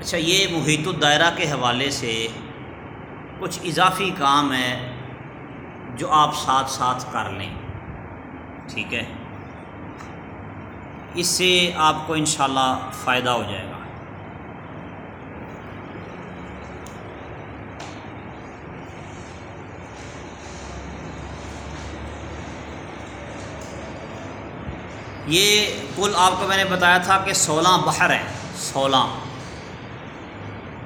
اچھا یہ محیط الدائرہ کے حوالے سے کچھ اضافی کام ہے جو آپ ساتھ ساتھ کر لیں۔ ٹھیک ہے؟ اس سے آپ کو انشاءاللہ فائدہ ہو جائے گا۔ یہ کل آپ کو میں نے بتایا تھا کہ سولہ بحر ہیں، سولہ۔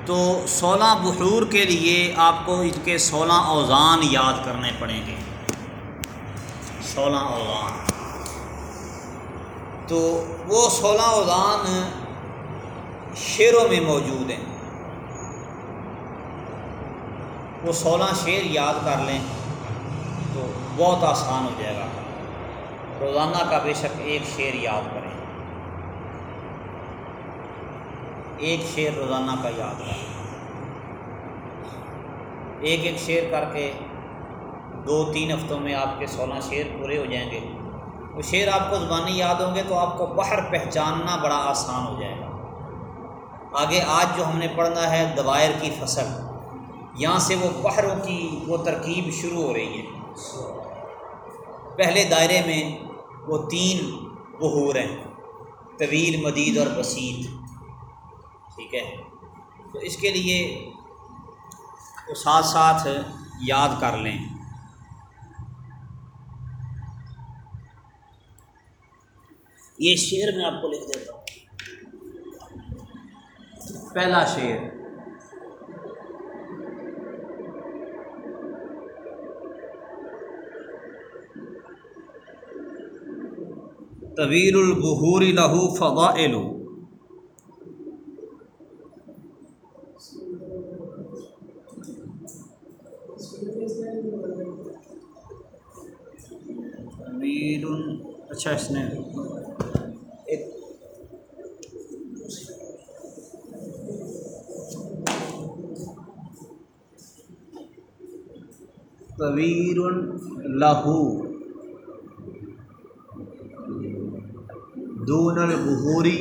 تو سولہ بحور کے لیے آپ کو ان کے سولہ اوزان یاد کرنے پڑیں گے۔ سولہ اوزان۔ تو وہ سولہ اوزان شعروں میں موجود ہیں۔ وہ سولہ شعر یاد کر لیں تو بہت آسان ہو جائے گا۔ روزانہ کا بے شک ایک شعر یاد کریں۔ ایک شعر روزانہ کا یاد کریں ایک ایک شعر کر کے دو تین ہفتوں میں آپ کے سولہ شعر پورے ہو جائیں گے۔ وہ شعر آپ کو زبانی یاد ہوں گے تو آپ کو باہر پہچاننا بڑا آسان ہو جائے گا۔ آگے آج جو ہم نے پڑھنا ہے دوائر کی فصل، یہاں سے وہ بحروں کی وہ ترکیب شروع ہو رہی ہے۔ پہلے دائرے میں وہ تین بہور ہیں، طویل، مدید اور بسیط۔ ٹھیک ہے؟ تو اس کے لیے وہ ساتھ ساتھ یاد کر لیں۔ یہ شعر میں آپ کو لکھ دیتا ہوں۔ پہلا شعر۔ طویل البحور لہو فضائل طویل اچھا اس نے طویل لہو دون البحوری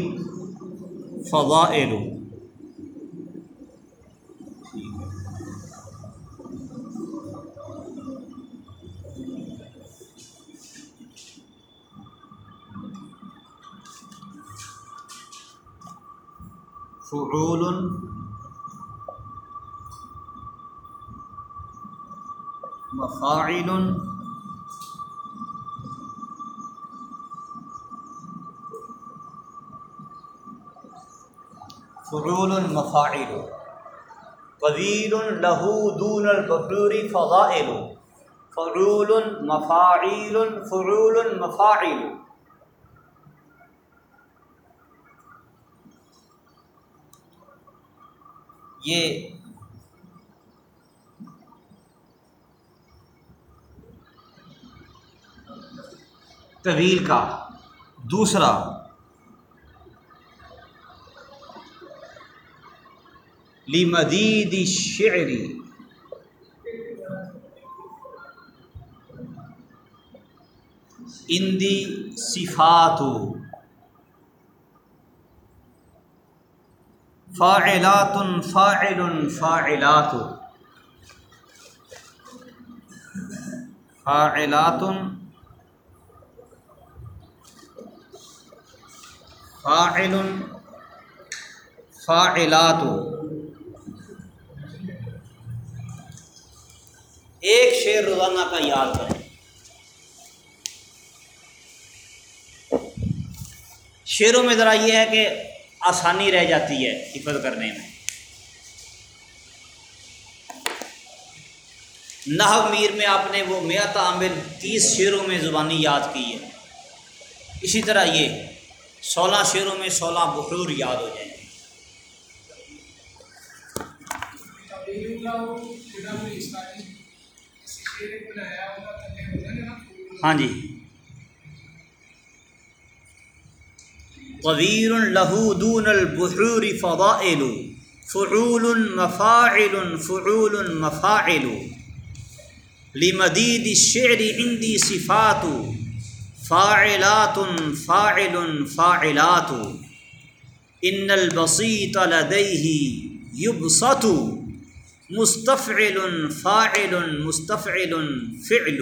فضائل فعول مفاعل فعول مفاعل طویل له دون البحور فضائل فعول مفاعیل فعول مفاعل یہ طویل کا دوسرا لمدید الشعر. اندی صفات فاعلات فاعل فاعلات. فاعلات فاعل فاعلات. ایک شعر روزانہ کا یاد کریں۔ شعروں میں ذرا یہ ہے کہ آسانی رہ جاتی ہے حفظ کرنے میں۔ نحو میر میں آپ نے وہ میات عامر تیس شعروں میں زبانی یاد کی ہے۔ اسی طرح یہ سولہ شعروں میں سولہ بحور یاد ہو جائیں۔ گے ہاں جی۔ قویر لہو دون البحور فضائل، فعول مفاعل فعول مفاعل۔ لمدید الشعر عندي صفات، فاعلات فاعل فاعلات۔ ان البسیط لدیہ یبسط مستفعل فاعل مستفعل فعل.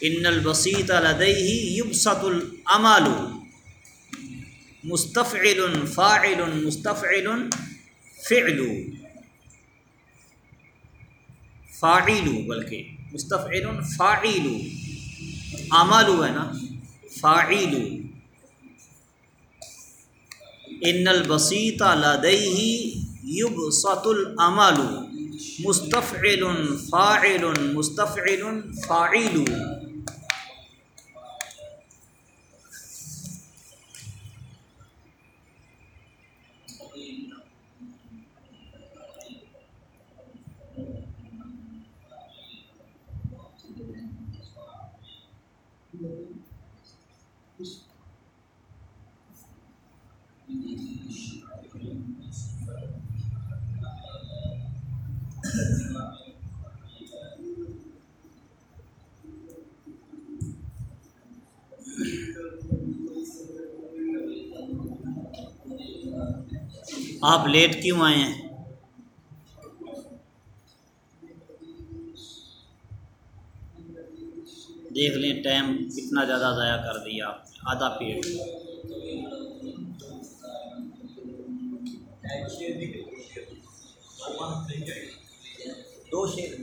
ان البسیط لدیہ یبسط العمال مستفعل فاعل مستفعل فعل. فاعل، بلکہ مستفعل فاعل. عمل ہے نا؟ فاعل. ان البسیط لدیہ یبسط العمل مستفعل فاعل مستفعل فاعل. آپ لیٹ کیوں آئے ہیں؟ دیکھ لیں، ٹائم کتنا زیادہ ضائع کر دیا آپ آدھا پیٹ۔ دو شیر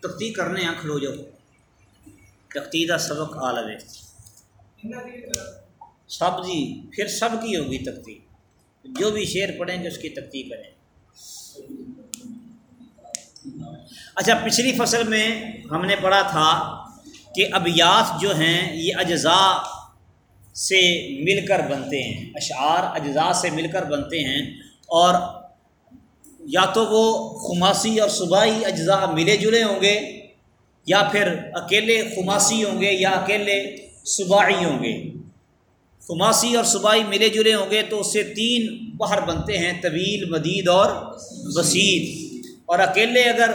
تختی کرنے ہیں کھلو جاؤ۔ تختی کا سبق آ لگے۔ سب جی پھر سب کی ہوگی تختی جو بھی شعر پڑھیں گے، اس کی تختی کریں۔ اچھا پچھلی فصل میں ہم نے پڑھا تھا کہ ابیات جو ہیں، یہ اجزاء سے مل کر بنتے ہیں۔ اشعار اجزاء سے مل کر بنتے ہیں۔ اور یا تو وہ خماسی اور صوبائی اجزاء ملے جلے ہوں گے، یا پھر اکیلے خماسی ہوں گے، یا اکیلے صوبائی ہوں گے۔ خماسی اور صوبائی ملے جلے ہوں گے تو اس سے تین بہر بنتے ہیں، طویل، مدید اور وسیط اور اکیلے اگر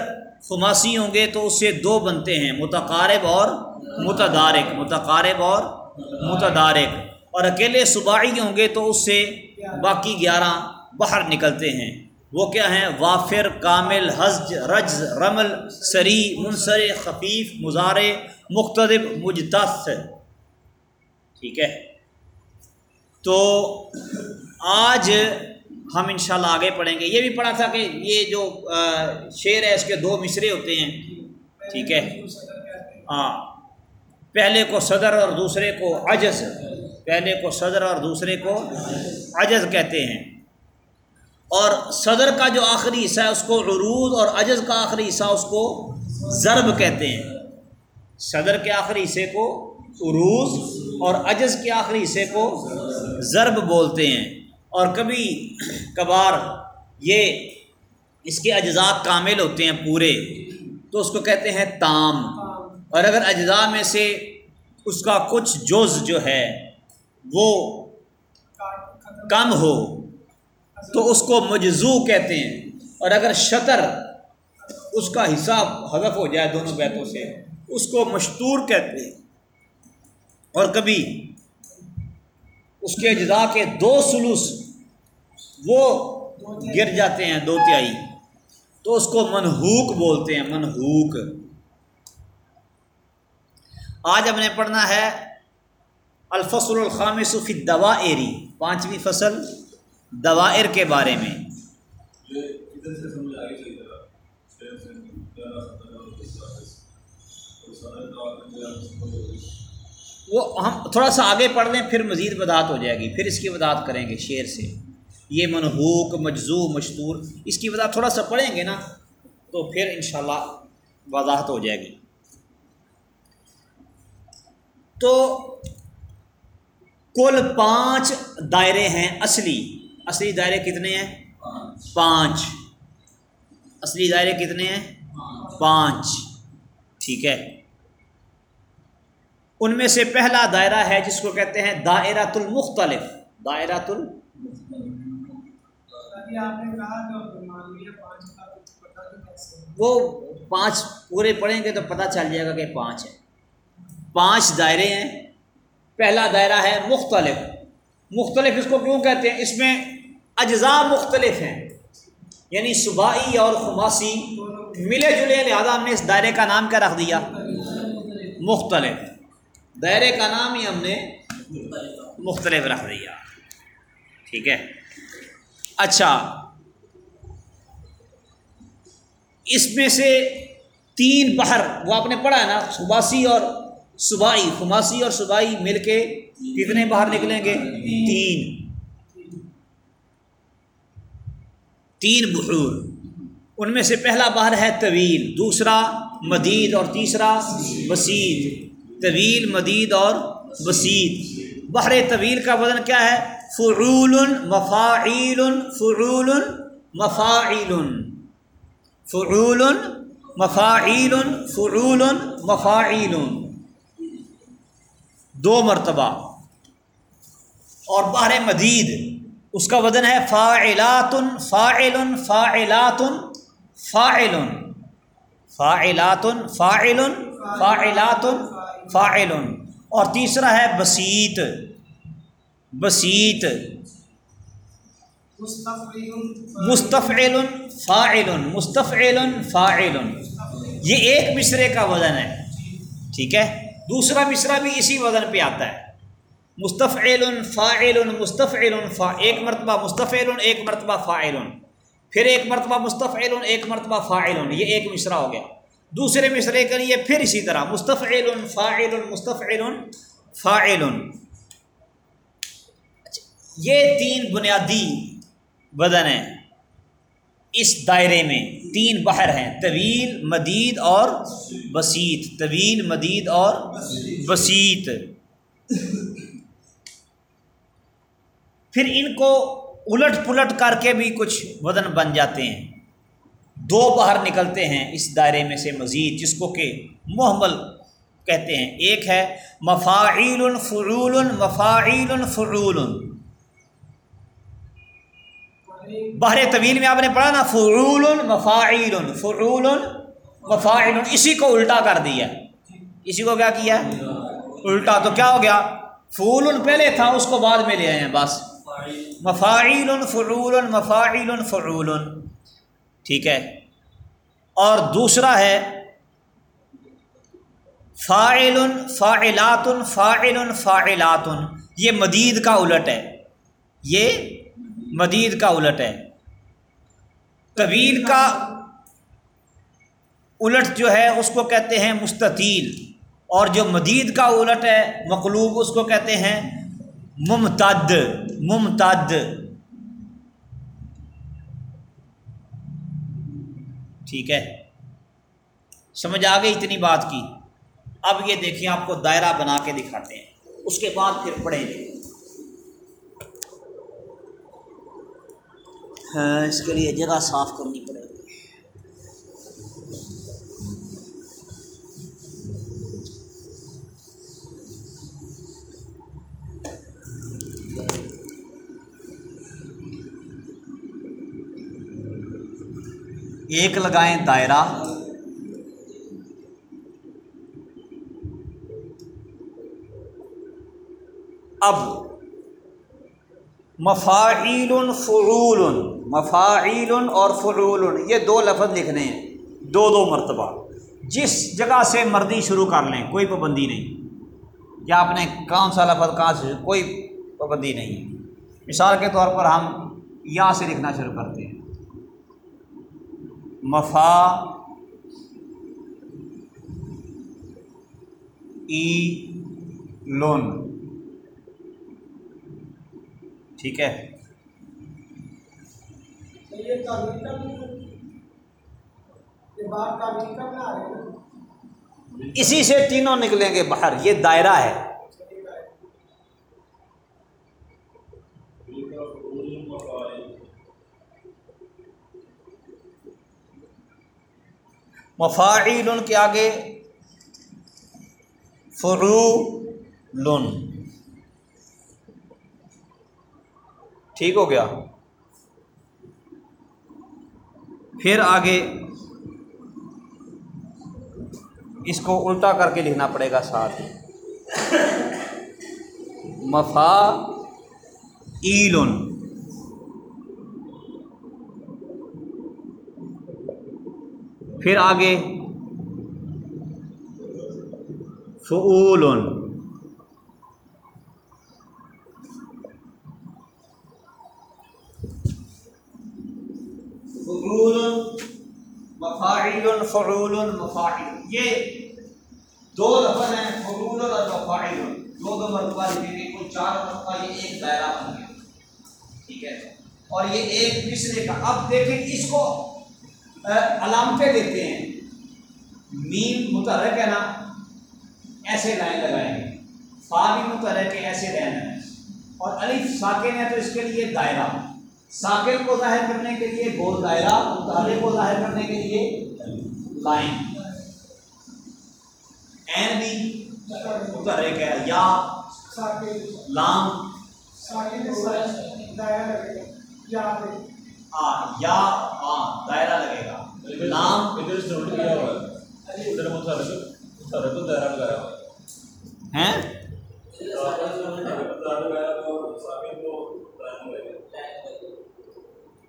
خماسی ہوں گے تو اس سے دو بنتے ہیں، متقارب اور متدارک۔ متقارب اور متدارک۔ اور اکیلے صبائی ہوں گے تو اس سے باقی گیارہ باہر نکلتے ہیں۔ وہ کیا ہیں؟ وافر، کامل، حج، رجز، رمل، سری، منصر، خفیف مزار مختلف مجتث۔ ٹھیک ہے۔ تو آج ہم انشاءاللہ آگے پڑھیں گے۔ یہ بھی پڑھا تھا کہ یہ جو شعر ہے، اس کے دو مصرے ہوتے ہیں۔ ٹھیک ہے؟ ہاں۔ پہلے کو صدر اور دوسرے کو عجز۔ پہلے کو صدر اور دوسرے کو عجز کہتے ہیں۔ اور صدر کا جو آخری حصہ ہے، اس کو عروض اور عجز کا آخری حصہ، اس کو ضرب کہتے ہیں۔ صدر کے آخری حصے کو عروض اور عجز کے آخری حصے کو ضرب بولتے ہیں اور کبھی کبھار یہ اس کے اجزاء کامل ہوتے ہیں پورے، تو اس کو کہتے ہیں تام۔ اور اگر اجزاء میں سے اس کا کچھ جز جو ہے وہ کم ہو، تو اس کو مجزو کہتے ہیں۔ اور اگر شطر اس کا حصہ حذف ہو جائے دونوں بیتوں سے، اس کو مشتور کہتے ہیں۔ اور کبھی اس کے اجزاء کے دو سلوس وہ گر جاتے ہیں، دو تہائی تو اس کو منحوک بولتے ہیں منحوک آج ہم نے پڑھنا ہے الفصل الخامس فی دوا ایری پانچویں فصل دوائر کے بارے میں۔ وہ ہم تھوڑا سا آگے پڑھ لیں، پھر مزید بدعت ہو جائے گی۔ پھر اس کی وضاحت کریں گے شعر سے۔ یہ منحوک مجزو مشتور، اس کی وضاحت تھوڑا سا پڑھیں گے نا، تو پھر انشاءاللہ وضاحت ہو جائے گی۔ تو کل پانچ دائرے ہیں اصلی۔ اصلی دائرے کتنے ہیں؟ پانچ۔ اصلی دائرے کتنے ہیں؟ پانچ۔ ٹھیک ہے۔ ان میں سے پہلا دائرہ ہے جس کو کہتے ہیں دائرۃ المختلف۔ دائرۃ وہ پانچ پورے پڑھیں گے تو پتہ چل جائے گا کہ پانچ ہے پانچ دائرے ہیں۔ پہلا دائرہ ہے مختلف۔ مختلف اس کو کیوں کہتے ہیں؟ اس میں اجزاء مختلف ہیں۔ یعنی صبائی اور خماسی ملے جلے لہٰذا ہم نے اس دائرے کا نام کیا، رکھ دیا۔ مختلف۔ دائرے کا نام ہی ہم نے مختلف رکھ دیا۔ ٹھیک ہے۔ اچھا۔ اس میں سے تین بہر وہ آپ نے پڑھا ہے نا صباسی اور صبائی خماسی اور صبائی مل کے کتنے باہر نکلیں گے؟ تین۔ تین بحور۔ ان میں سے پہلا باہر ہے طویل، دوسرا مدید اور تیسرا وسیط طویل، مدید اور وسیط بحر طویل کا وزن کیا ہے؟ فرول مفاعیل فرول مفاعیل۔ فرول مفاعیل فرول مفاعیل۔ دو مرتبہ۔ اور بحر مدید، اس کا وزن ہے فاعلات، فاعل فاعلات، فاعل۔ فاعلات فاعل فاعلات فاعل اور تیسرا ہے بسیط۔ بسیط۔ مستفعل فاعل مستفعل فاعل یہ ایک مصرے کا وزن ہے۔ ٹھیک ہے؟ دوسرا مصرا بھی اسی وزن پہ آتا ہے۔ مستفعل فاعل مستفعل فا ایک مرتبہ مستفعل ایک مرتبہ فاعل پھر ایک مرتبہ مستفعل، ایک مرتبہ فاعل، یہ ایک مصرا ہو گیا۔ دوسرے مصرے کے لیے پھر اسی طرح، مستفعل، فاعل مستفعل، فاعل۔ اچھا، یہ تین بنیادی بدن ہیں۔ اس دائرے میں تین بحر ہیں، طویل، مدید اور بسیط۔ طویل، مدید اور بسیط۔ پھر ان کو الٹ پلٹ کر کے بھی کچھ وزن بن جاتے ہیں۔ دو باہر نکلتے ہیں اس دائرے میں سے مزید، جس کو کہ محمل کہتے ہیں۔ ایک ہے، مفاعیل فرول مفاعیل فرول بحر طویل میں آپ نے پڑھا نا فرول مفاعیل فرول مفاعیل۔ اسی کو الٹا کر دیا۔ اسی کو کیا کیا؟ الٹا۔ تو کیا ہو گیا؟ فول پہلے تھا، اس کو بعد میں لے آئے ہیں، بس۔ مفاعیل فرول مفاعیل فرول ٹھیک ہے۔ اور دوسرا ہے فاعل فاعلات فاعل فاعلات یہ مدید کا الٹ ہے۔ یہ مدید کا الٹ ہے۔ طویل کا الٹ جو ہے، اس کو کہتے ہیں مستطیل۔ اور جو مدید کا الٹ ہے، مقلوب اس کو کہتے ہیں ممتد۔ ممتد۔ ٹھیک ہے۔ سمجھ آ گئی اتنی بات کی؟ اب یہ دیکھیں آپ کو دائرہ بنا کے دکھاتے ہیں۔ اس کے بعد پھر پڑھیں گے۔ ہاں اس کے لیے جگہ صاف کرنی پڑے گی۔ ایک لگائیں دائرہ۔ اب، مفاعیل فرول مفاعیل اور فرول یہ دو لفظ لکھنے ہیں۔ دو دو مرتبہ۔ جس جگہ سے مردی شروع کر لیں، کوئی پابندی نہیں۔ یا آپ نے کون سا لفظ کہاں سے، کوئی پابندی نہیں۔ مثال کے طور پر ہم یہاں سے لکھنا شروع کرتے ہیں۔ مفا ای لون۔ ٹھیک ہے۔ اسی سے تینوں نکلیں گے باہر۔ یہ دائرہ ہے۔ مفاعیل کے آگے فرو لون ٹھیک ہو گیا۔ پھر آگے اس کو الٹا کر کے لکھنا پڑے گا ساتھ مفا ایل پھر آگے۔ فعول۔ مفاعل فعول، مفاعل۔ یہ دو لفظ ہیں، فعول اور مفاعل۔ دو دو مرتبہ لکھیں گے، کل چار مرتبہ یہ ایک دائرہ بن گیا۔ ٹھیک ہے؟ اور یہ ایک مصرے کا۔ اب دیکھیں اس کو علامتیں دیتے ہیں۔ میم متحرک ہے نا ایسے لائن لگائیں گے۔ فا بھی متحرک ہے ایسے لائن لگائیں اور الف ساکن ہے تو اس کے لیے دائرہ۔ ساکن کو ظاہر کرنے کے لیے گول دائرہ متحرک کو ظاہر کرنے کے لیے لائن۔ این بھی متحرک ہے یا لام۔ یا دائرہ لگے گا۔ لام ہیں۔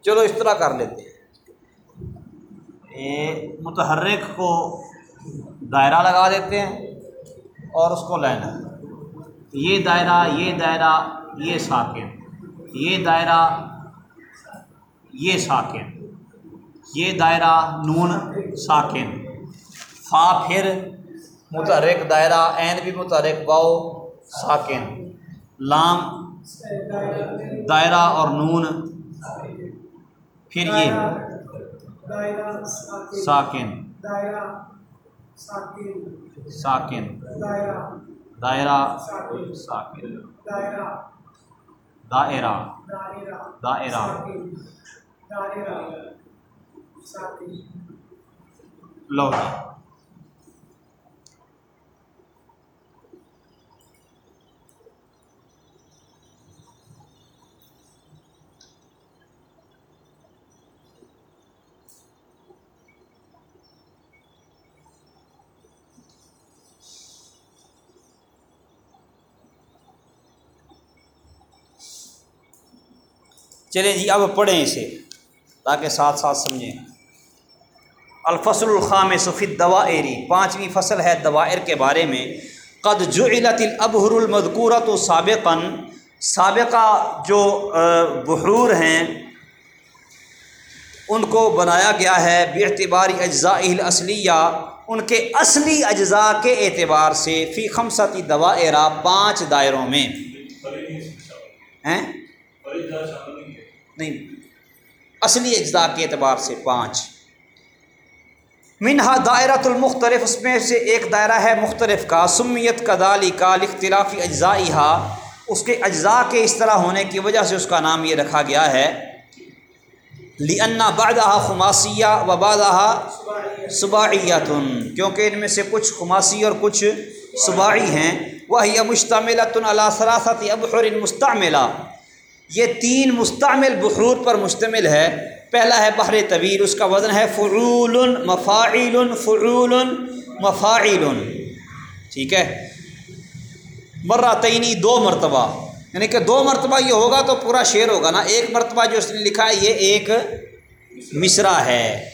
چلو اس طرح کر لیتے ہیں۔ متحرک کو دائرہ لگا دیتے ہیں اور اس کو لینا یہ دائرہ یہ دائرہ یہ ساکن۔ یہ دائرہ یہ ساکن، یہ دائرہ نون ساکن۔ فا پھر متحرک دائرہ عین بھی متحرک باؤ ساکن۔ لام دائرہ اور نون۔ پھر یہ ساکن۔ ساکن۔ دائرہ ساکن۔ دائرہ۔ دائرہ۔ لو۔ چلیں جی اب پڑھیں اسے۔ تاکہ ساتھ ساتھ سمجھیں۔ الفصل الخام صفی دوا ایری پانچویں فصل ہے دوائر کے بارے میں۔ قد جعلت الابہر المذکورت و سابقاً۔ سابقہ جو بحرور ہیں ان کو بنایا گیا ہے بے اعتباری اجزاء الاصلیہ۔ ان کے اصلی اجزاء کے اعتبار سے فی خمستی دوائرہ پانچ دائروں میں۔ ہیں؟ نہیں۔ اصلی اجزاء کے اعتبار سے پانچ۔ منہا دائرۃ المختلف، اس میں سے ایک دائرہ ہے مختلف کا۔ سمیت کدالی کا اختلافی اجزاء اس کے اجزاء کے اس طرح ہونے کی وجہ سے اس کا نام یہ رکھا گیا ہے۔ لنا بادہ خماسیہ و بادہ صباعیتن کیونکہ ان میں سے کچھ خماسی اور کچھ صباعی ہیں۔ وہ مشتمل اللہ سراثت ابحر مستعملہ یہ تین مستعمل بحور پر مشتمل ہے۔ پہلا ہے بحر طویل، اس کا وزن ہے فرول مفاعل فرول مفاعل ٹھیک ہے۔ مرہ دو مرتبہ۔ یعنی کہ دو مرتبہ یہ ہوگا تو پورا شعر ہوگا نا۔ ایک مرتبہ جو اس نے لکھا ہے، یہ ایک مصرا ہے۔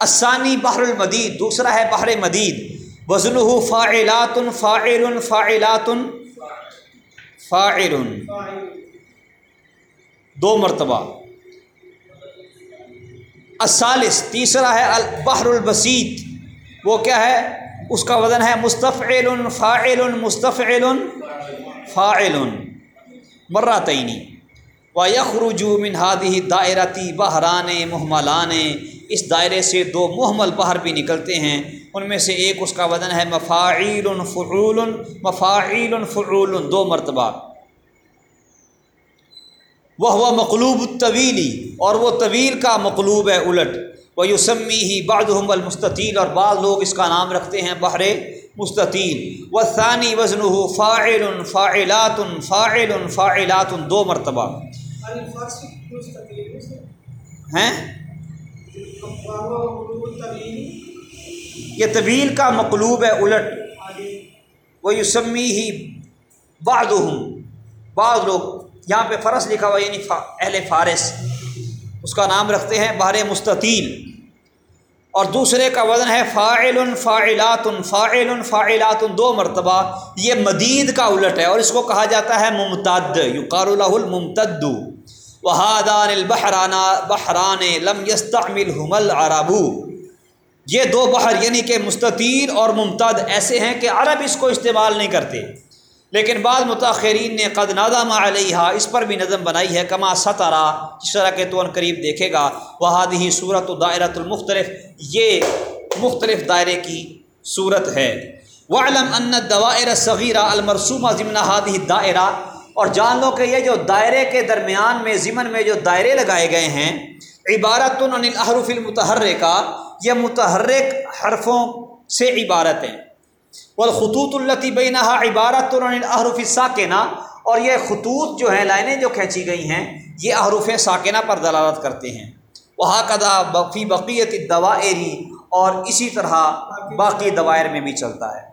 اسانی بحر المدید، دوسرا ہے بحر مدید۔ وزن فاعلات فاعل فاعلات فاعل دو مرتبہ۔ الثالث، تیسرا ہے البحر البسیط۔ وہ کیا ہے؟ اس کا وزن ہے مستفعل، فاعل مستفعل، فاعل۔ مرہ تعینی و یخرجو من ہادی دائرتی بحران محملان اس دائرے سے دو محمل بہر بھی نکلتے ہیں۔ ان میں سے ایک اس کا وزن ہے مفاعیل، فعول مفاعیل، فعول۔ دو مرتبہ۔ وہ ہوا مقلوب الطویلی اور وہ طویل کا مقلوب ہے الٹ۔ وہ یوسمی ہی بعد المستطیل اور بعض لوگ اس کا نام رکھتے ہیں بحر مستطیل۔ و ثانی وزن ہو فاعل، فاعلات فاعل، فاعلات، دو مرتبہ۔ ہیں؟ یہ طویل کا مقلوب ہے الٹ۔ وہ یوسمی ہی بعد بعض لوگ۔ یہاں پہ فرض لکھا ہوا یعنی اہل فارس۔ اس کا نام رکھتے ہیں بار مستطیل۔ اور دوسرے کا وزن ہے فاعل فاعلات فاعل فاعلات، دو مرتبہ۔ یہ مدید کا الٹ ہے اور اس کو کہا جاتا ہے ممتد یقار له الممتد۔ وہادان البحرانہ بحران لم یستعمل حمل عربو یہ دو بحر یعنی کہ مستطیل اور ممتد، ایسے ہیں کہ عرب اس کو استعمال نہیں کرتے۔ لیکن بعض متاثرین نے قد نادام علیہ اس پر بھی نظم بنائی ہے، کما ستارہ جس طرح کے تو ان قریب دیکھے گا۔ وہادی صورت و دائرۃ المختلف، یہ مختلف دائرے کی صورت ہے۔ وہ علم ان دائر صغیرہ المرسومہ ضمن ہادی دائرہ اور جان لو کہ یہ جو دائرے کے درمیان میں، ضمن میں جو دائرے لگائے گئے ہیں، عبارت الحرف المتحرے کا یہ متحرک حرفوں سے عبارت ہیں۔ والخطوط التی بینہ عبارت الحرف ساکنہ اور یہ خطوط جو ہیں، لائنیں جو کھینچی گئی ہیں، یہ احرف ساکنہ پر دلالت کرتے ہیں۔ وہاں کدا بقی بقیت دوائری اور اسی طرح باقی دوائر میں بھی چلتا ہے۔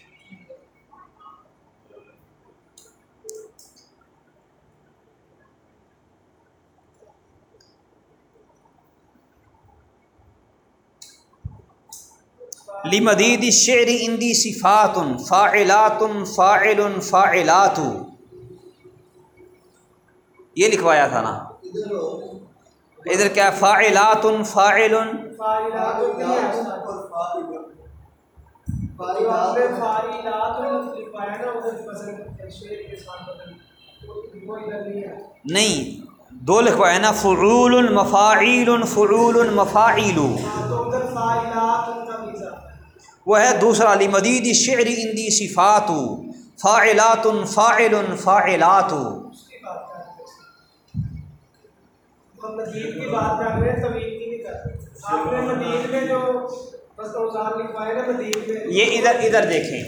لمدید شعر اندی صفات فاعلات فاعل فاعلات. یہ لکھوایا تھا نا؟ ادھر کیا فاعلات فاعل نہیں، دو لکھوائے نا؟ فعول مفاعیل فعول مفاعیل وہ ہے دوسرا علی مدید شعر اندی صفات فاعلات فاعل فاعلات یہ ادھر ادھر دیکھیں۔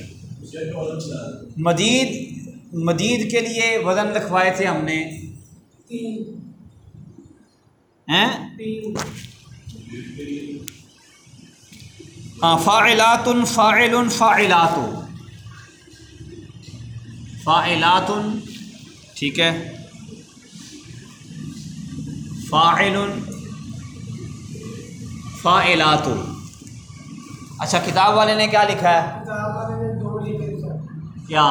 مدید مدید کے لیے وزن لکھوائے تھے ہم نے۔ ہاں فاعلات فاعل فاعلات فاعلات ٹھیک ہے۔ فاعل فاعلات اچھا کتاب والے نے کیا لکھا ہے؟ کیا؟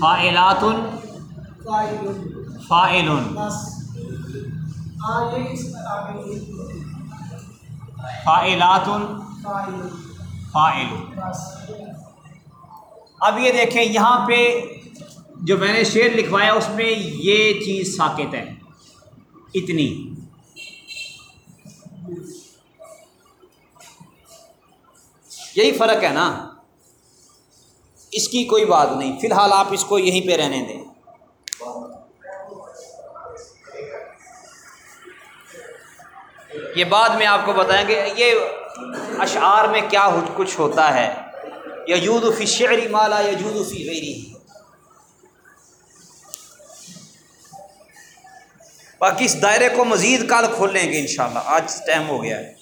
فاعلات فاعل فاعلات فاعل اب یہ دیکھیں یہاں پہ جو میں نے شعر لکھوایا اس میں یہ چیز ساکت ہے۔ اتنی۔ یہی فرق ہے نا۔ اس کی کوئی بات نہیں۔ فی الحال آپ اس کو یہیں پہ رہنے دیں۔ یہ بعد میں آپ کو بتائیں گے، یہ اشعار میں کیا کچھ ہوتا ہے؟ یجود فی شعری مالا یجود فی غیری۔ باقی اس دائرے کو مزید کال کھول لیں گے انشاءاللہ، آج ٹائم ہو گیا ہے۔